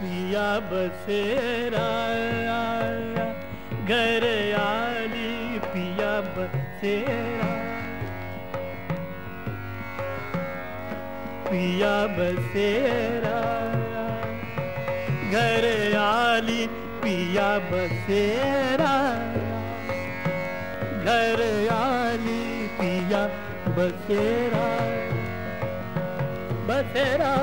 पिया बसेरा, घर आली पिया बसेरा। पिया बसेरा, घर आली पिया बसेरा। घर आली पिया बसेरा बसेरा।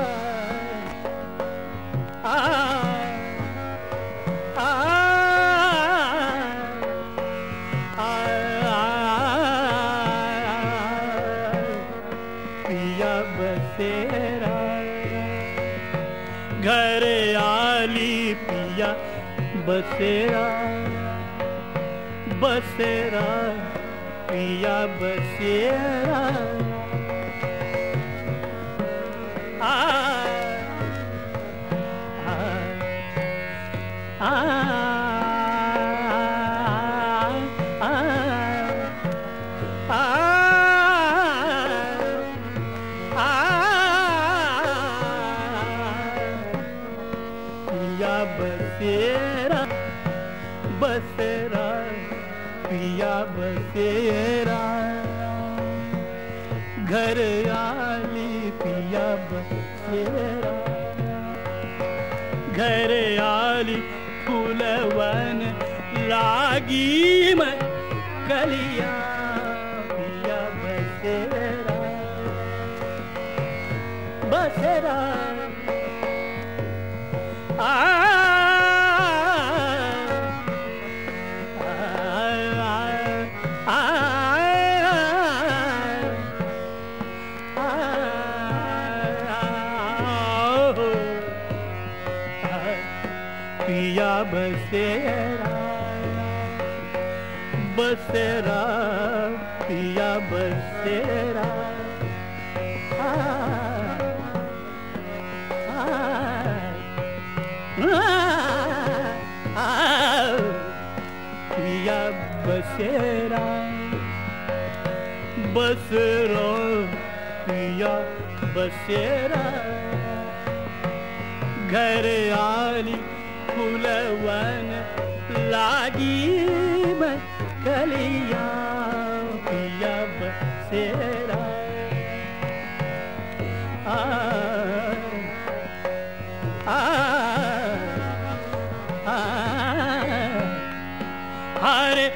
बसेरा बसेरा पिया बसेरा। आ आ आ। पिया बसेरा। घर आली पिया बसेरा। घर आली फूलवन लागी मैं कलिया पिया बसेरा। बसेरा। आ बसेरा बसेरा पिया बसेरा आ, आ, आ, पिया बसेरा बसरो पिया बसेरा घर आली फूलवन लागी मैं कलिया पिया बसेरा आ आ आ हरे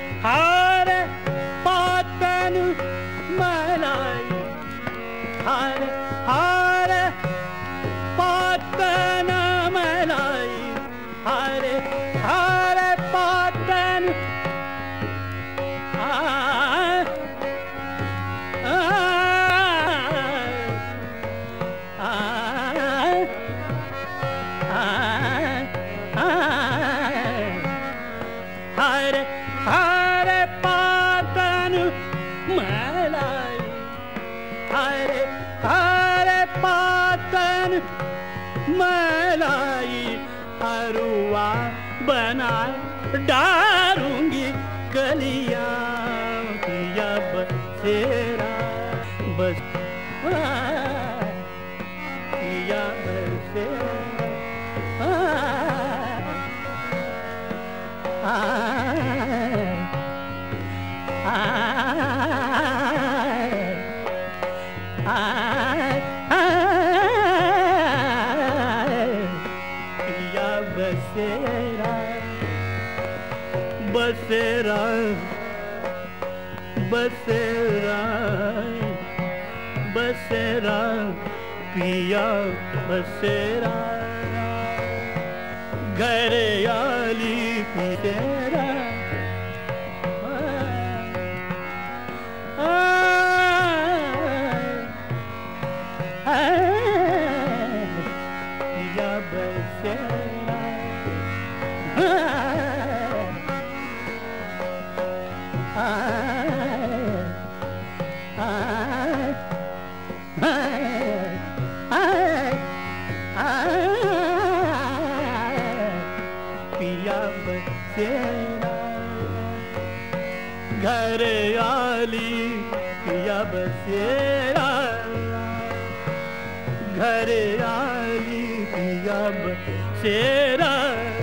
ਹਰੇ ਪਾਤਨ ਮਹਿਲਾਈ। ਹਰੇ ਹਰੇ ਪਾਤਨ ਮਹਿਲਾਈ ਅਰੂਆ ਬਨਾਏ ਡਾ बसेरा बसेरा बसेरा पिया बसेरा। घर आली पिया पिया बसेरा घर आली पिया बसेरा। घर आली पिया बसेरा।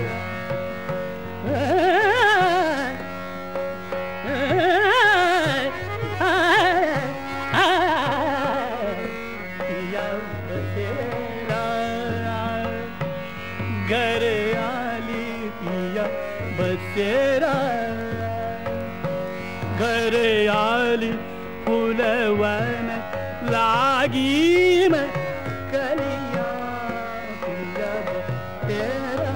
बसेरा घर आली फुलवन लागी में कलिया तेरा।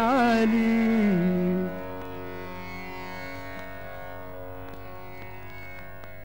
आली